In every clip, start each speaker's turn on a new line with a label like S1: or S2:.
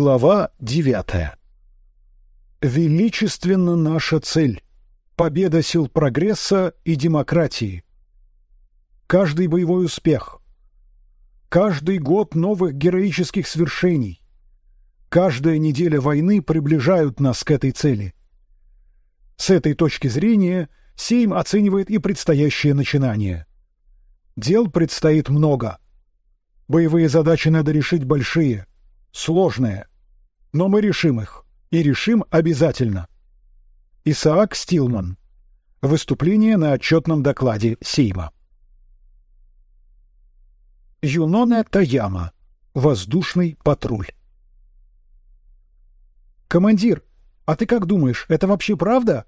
S1: Глава девятая. Величественна наша цель — победа сил прогресса и демократии. Каждый боевой успех, каждый год новых героических свершений, каждая неделя войны приближают нас к этой цели. С этой точки зрения Сейм оценивает и предстоящее начинание. Дел предстоит много. Боевые задачи надо решить большие, сложные, но мы решим их и решим обязательно. Исаак Стилман. Выступление на отчетном докладе Сейма. Юнона Таяма. Воздушный патруль. Командир, а ты как думаешь, это вообще правда?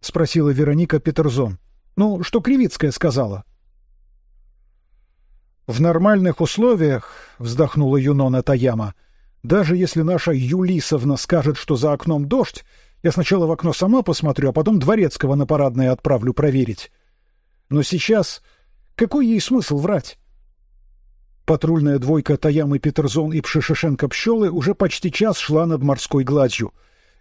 S1: спросила Вероника Петерзон. Ну, что Кривицкая сказала? В нормальных условиях, вздохнула Юнона Таяма, даже если наша Юлисовна скажет, что за окном дождь, я сначала в окно сама посмотрю, а потом дворецкого на парадное отправлю проверить. Но сейчас какой ей смысл врать? Патрульная двойка Таямы Петерзон и Пшишешенко Пщелы уже почти час шла над морской гладью.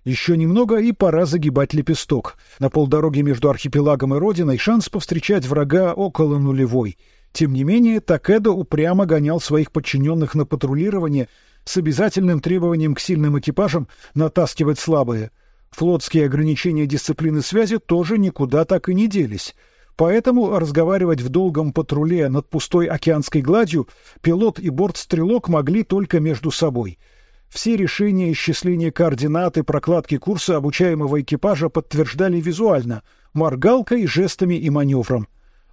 S1: Еще немного и пора загибать лепесток. На полдороги между архипелагом и родиной шанс повстречать врага около нулевой. Тем не менее, Такедо упрямо гонял своих подчиненных на патрулирование с обязательным требованием к сильным экипажам натаскивать слабые. Флотские ограничения дисциплины связи тоже никуда так и не делись. Поэтому разговаривать в долгом патруле над пустой океанской гладью пилот и бортстрелок могли только между собой. Все решения исчисления координат и прокладки курса обучаемого экипажа подтверждали визуально, моргалкой, жестами и маневром.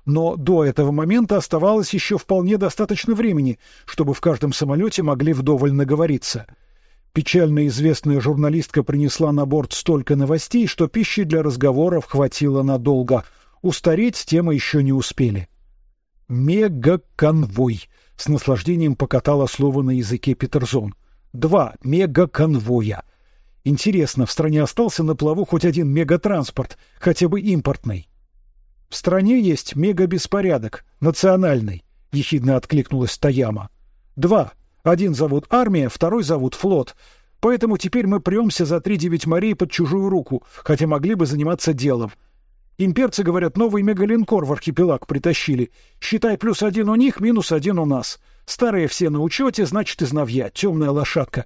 S1: Но до этого момента оставалось еще вполне достаточно времени, чтобы в каждом самолете могли вдоволь наговориться. Печально известная журналистка принесла на борт столько новостей, что пищи для разговоров хватило надолго. Устареть темы еще не успели. Мега-конвой. С наслаждением покатала слово на языке Петерзон. Два мега-конвоя. Интересно, в стране остался на плаву хоть один мегатранспорт, хотя бы импортный. В стране есть мега-беспорядок, национальный, ехидно откликнулась Таяма. Два. Один зовут армия, второй зовут флот. Поэтому теперь мы премся за три девять морей под чужую руку, хотя могли бы заниматься делом. Имперцы говорят, новый мегалинкор в архипелаг притащили. Считай, плюс один у них, минус один у нас. Старые все на учете, значит, из новья, темная лошадка.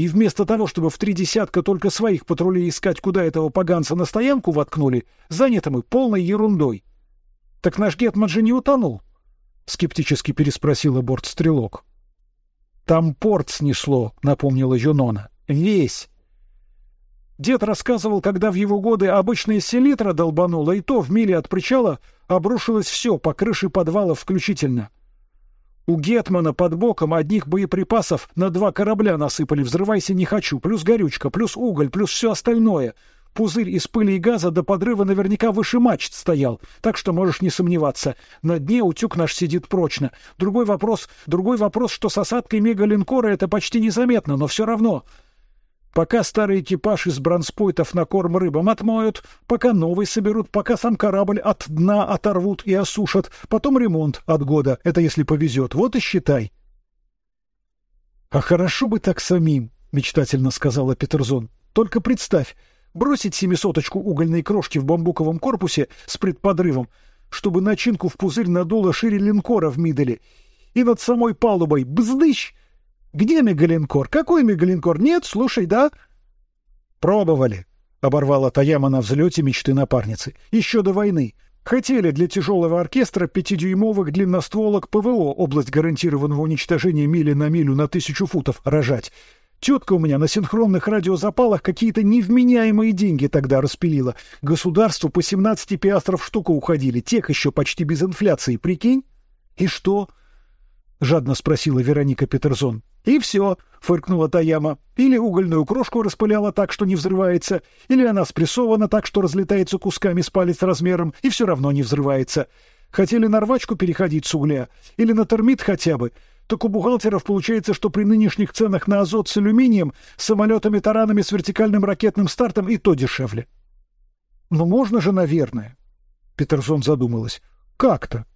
S1: И вместо того, чтобы в три десятка только своих патрулей искать, куда этого поганца на стоянку воткнули, заняты мы полной ерундой. Так наш гетман же не утонул? Скептически переспросила бортстрелок. Там порт снесло, напомнила Юнона. Весь. Дед рассказывал, когда в его годы обычная селитра долбанула, и то в миле от причала обрушилось все по крыше подвала включительно. У Гетмана под боком одних боеприпасов на два корабля насыпали, взрывайся не хочу, плюс горючка, плюс уголь, плюс все остальное. Пузырь из пыли и газа до подрыва наверняка выше мачт стоял, так что можешь не сомневаться. На дне утюг наш сидит прочно. Другой вопрос, другой вопрос, что с осадкой мегалинкора это почти незаметно, но все равно. Пока старый экипаж из бронспойтов на корм рыбам отмоют, пока новый соберут, пока сам корабль от дна оторвут и осушат, потом ремонт от года, это если повезет, вот и считай. — А хорошо бы так самим, — мечтательно сказала Петерзон. — Только представь, бросить семисоточку угольной крошки в бамбуковом корпусе с предподрывом, чтобы начинку в пузырь надуло шире линкора в миделе, и над самой палубой бздыщ — где мегалинкор? Какой мегалинкор? Нет, слушай, да? Пробовали. Оборвала Таяма на взлете мечты напарницы. Еще до войны. Хотели для тяжелого оркестра пятидюймовых длинностволок ПВО область гарантированного уничтожения мили на милю на тысячу футов рожать. Тетка у меня на синхронных радиозапалах какие-то невменяемые деньги тогда распилила. Государству по 17 пиастров штука уходили, тех еще почти без инфляции, прикинь? И что? Жадно спросила Вероника Петерзон. И все, фыркнула Таяма. Или угольную крошку распыляла так, что не взрывается, или она спрессована так, что разлетается кусками с палец размером и все равно не взрывается. Хотели на рвачку переходить с угля, или на термит хотя бы. Так у бухгалтеров получается, что при нынешних ценах на азот с алюминием, самолетами-таранами с вертикальным ракетным стартом и то дешевле. Но «Ну, можно же, наверное. Петерсон задумалась. Как-то.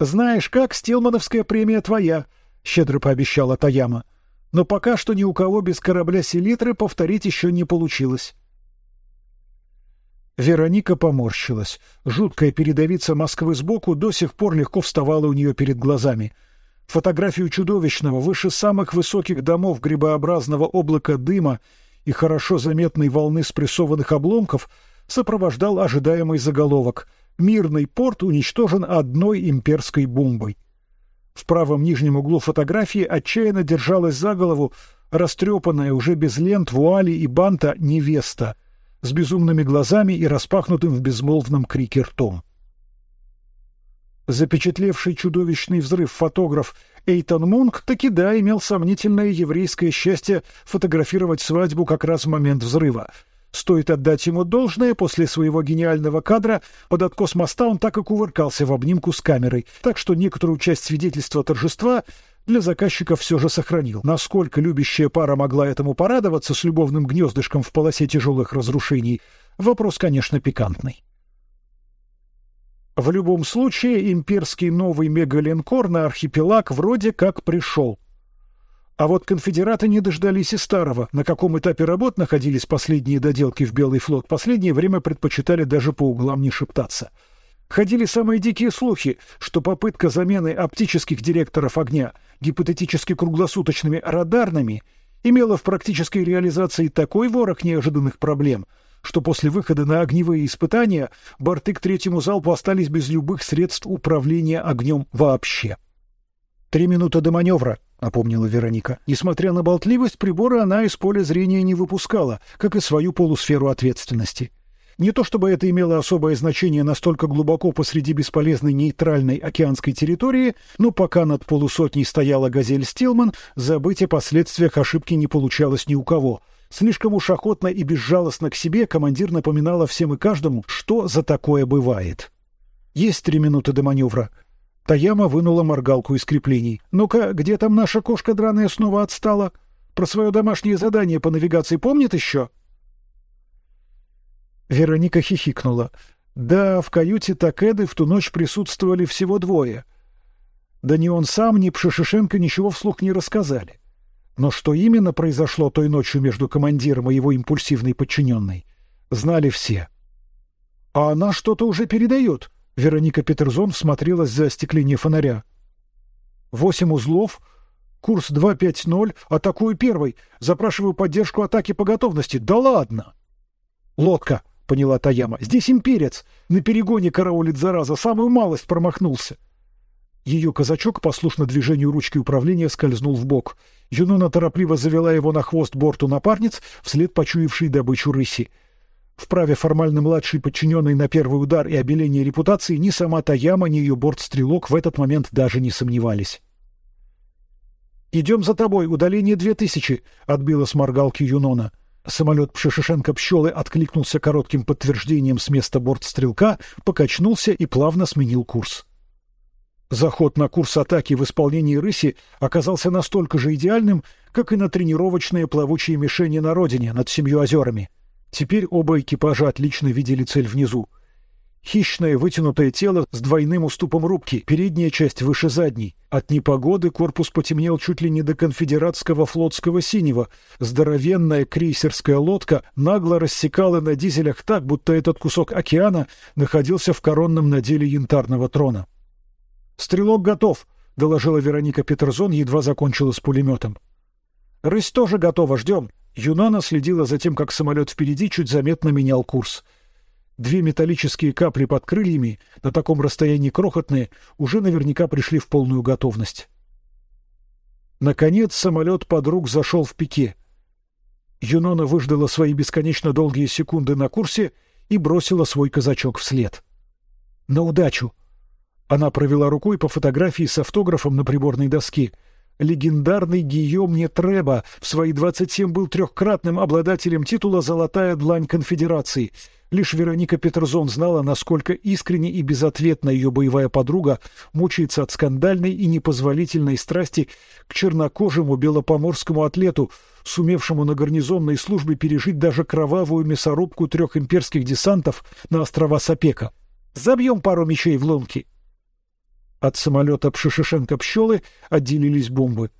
S1: Знаешь как, Стилмановская премия твоя, щедро пообещала Таяма. Но пока что ни у кого без корабля селитры повторить еще не получилось. Вероника поморщилась. Жуткая передовица Москвы сбоку до сих пор легко вставала у нее перед глазами. Фотографию чудовищного выше самых высоких домов грибообразного облака дыма и хорошо заметной волны спрессованных обломков сопровождал ожидаемый заголовок: "Мирный порт уничтожен одной имперской бомбой". В правом нижнем углу фотографии отчаянно держалась за голову растрепанная уже без лент, вуали и банта невеста с безумными глазами и распахнутым в безмолвном крике ртом. Запечатлевший чудовищный взрыв фотограф Эйтон Мунк таки да имел сомнительное еврейское счастье фотографировать свадьбу как раз в момент взрыва. Стоит отдать ему должное, после своего гениального кадра под откос моста он так и кувыркался в обнимку с камерой, так что некоторую часть свидетельства торжества для заказчика все же сохранил. Насколько любящая пара могла этому порадоваться с любовным гнездышком в полосе тяжелых разрушений, вопрос, конечно, пикантный. В любом случае, имперский новый мегалинкор на архипелаг вроде как пришел. А вот конфедераты не дождались и старого. На каком этапе работ находились последние доделки в Белый флот, последнее время предпочитали даже по углам не шептаться. Ходили самые дикие слухи, что попытка замены оптических директоров огня гипотетически круглосуточными радарными имела в практической реализации такой ворох неожиданных проблем, что после выхода на огневые испытания борты к третьему залпу остались без любых средств управления огнем вообще. Три минуты до маневра, напомнила Вероника. Несмотря на болтливость прибора, она из поля зрения не выпускала, как и свою полусферу ответственности. Не то чтобы это имело особое значение настолько глубоко посреди бесполезной нейтральной океанской территории, но пока над полусотней стояла газель Стилман, забыть о последствиях ошибки не получалось ни у кого. Слишком уж охотно и безжалостно к себе командир напоминала всем и каждому, что за такое бывает. Есть три минуты до маневра. Таяма вынула моргалку из креплений. Ну-ка, где там наша кошка драная снова отстала? Про свое домашнее задание по навигации помнит еще? Вероника хихикнула. Да, в каюте Такеды в ту ночь присутствовали всего двое. Да ни он сам, ни Пшешишенко ничего вслух не рассказали. Но что именно произошло той ночью между командиром и его импульсивной подчиненной, знали все. А она что-то уже передает. Вероника Петерзон всмотрелась за остекление фонаря. Восемь узлов, курс 250, атакую первый, запрашиваю поддержку атаки по готовности. Да ладно. Лодка, поняла Таяма. Здесь имперец, на перегоне караулит зараза, самую малость промахнулся. Ее казачок послушно движению ручки управления скользнул в бок. Юнона торопливо завела его на хвост борту напарниц, вслед почуявшей добычу рыси. В праве формально младший подчиненный на первый удар и обеление репутации ни сама Таяма, ни ее бортстрелок в этот момент даже не сомневались. Идем за тобой, удаление две тысячи, отбила с моргалки Юнона. Самолет Пшешишенко пчелы откликнулся коротким подтверждением с места бортстрелка, покачнулся и плавно сменил курс. Заход на курс атаки в исполнении рыси оказался настолько же идеальным, как и на тренировочные плавучие мишени на родине над семью озерами. Теперь оба экипажа отлично видели цель внизу. Хищное вытянутое тело с двойным уступом рубки, передняя часть выше задней. От непогоды корпус потемнел чуть ли не до конфедератского флотского синего. Здоровенная крейсерская лодка нагло рассекала на дизелях так, будто этот кусок океана находился в коронном наделе янтарного трона. Стрелок готов, доложила Вероника Петерзон, едва закончила с пулеметом. Рысь тоже готова, ждем. Юнана следила за тем, как самолет впереди чуть заметно менял курс. Две металлические капли под крыльями, на таком расстоянии крохотные, уже наверняка пришли в полную готовность. Наконец самолет подруг зашел в пике. Юнона выждала свои бесконечно долгие секунды на курсе и бросила свой казачок вслед. На удачу. Она провела рукой по фотографии с автографом на приборной доске. Легендарный Гийом Нетреба в свои двадцать семь был трехкратным обладателем титула «Золотая длань конфедерации». Лишь Вероника Петерзон знала, насколько искренне и безответно ее боевая подруга мучается от скандальной и непозволительной страсти к чернокожему белопоморскому атлету, сумевшему на гарнизонной службе пережить даже кровавую мясорубку трех имперских десантов на острова Сапека. Забьем пару мечей в лунки. От самолета Пшишишенко пчелы отделились бомбы.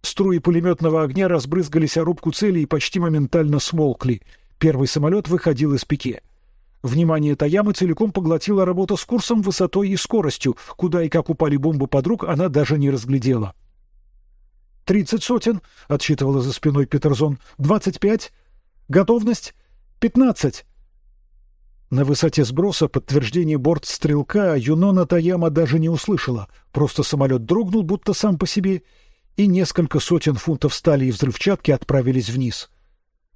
S1: Струи пулеметного огня разбрызгались о рубку цели и почти моментально смолкли. Первый самолет выходил из пике. Внимание Таямы целиком поглотила работа с курсом, высотой и скоростью. Куда и как упали бомбы подруг, она даже не разглядела. «Тридцать сотен», — отсчитывала за спиной Петерзон. «Двадцать пять. Готовность. Пятнадцать». На высоте сброса подтверждение борт стрелка Юнона Таяма даже не услышала. Просто самолет дрогнул, будто сам по себе, и несколько сотен фунтов стали и взрывчатки отправились вниз.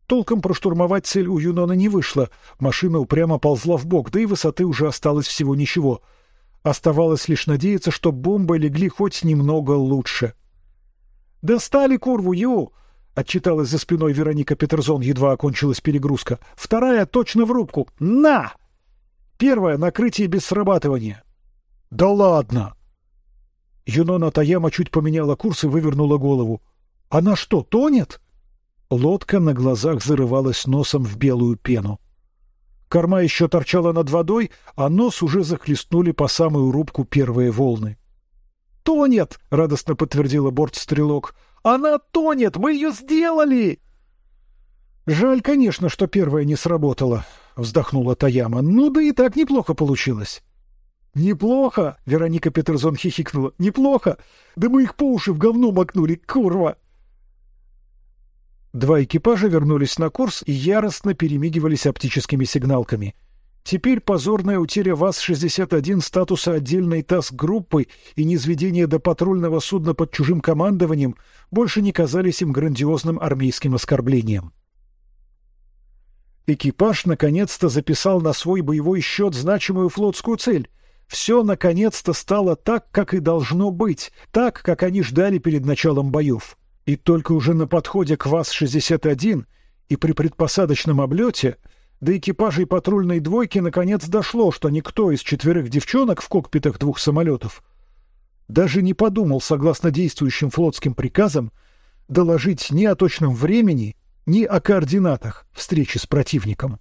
S1: Толком проштурмовать цель у Юнона не вышло. Машина упрямо ползла в бок, да и высоты уже осталось всего ничего. Оставалось лишь надеяться, что бомбы легли хоть немного лучше. Достали курву, Ю! Отчиталась за спиной Вероника Петерзон, едва окончилась перегрузка. Вторая точно в рубку. На! Первая накрытие без срабатывания. Да ладно! Юнона Таяма чуть поменяла курс и вывернула голову. Она что, тонет? Лодка на глазах зарывалась носом в белую пену. Корма еще торчала над водой, а нос уже захлестнули по самую рубку первые волны. «Тонет!» — радостно подтвердила бортстрелок. «Она тонет! Мы ее сделали!» «Жаль, конечно, что первая не сработала», — вздохнула Таяма. «Ну да и так неплохо получилось». «Неплохо!» — Вероника Петерзон хихикнула. «Неплохо! Да мы их по уши в говно макнули, курва!» Два экипажа вернулись на курс и яростно перемигивались оптическими сигналками. Теперь позорная утеря ВАЗ-61 статуса отдельной ТАСС-группы и низведение до патрульного судна под чужим командованием больше не казались им грандиозным армейским оскорблением. Экипаж наконец-то записал на свой боевой счет значимую флотскую цель. Все наконец-то стало так, как и должно быть, так, как они ждали перед началом боев. И только уже на подходе к ВАЗ-61 и при предпосадочном облете до экипажей патрульной двойки наконец дошло, что никто из четверых девчонок в кокпитах двух самолетов даже не подумал, согласно действующим флотским приказам, доложить ни о точном времени, ни о координатах встречи с противником.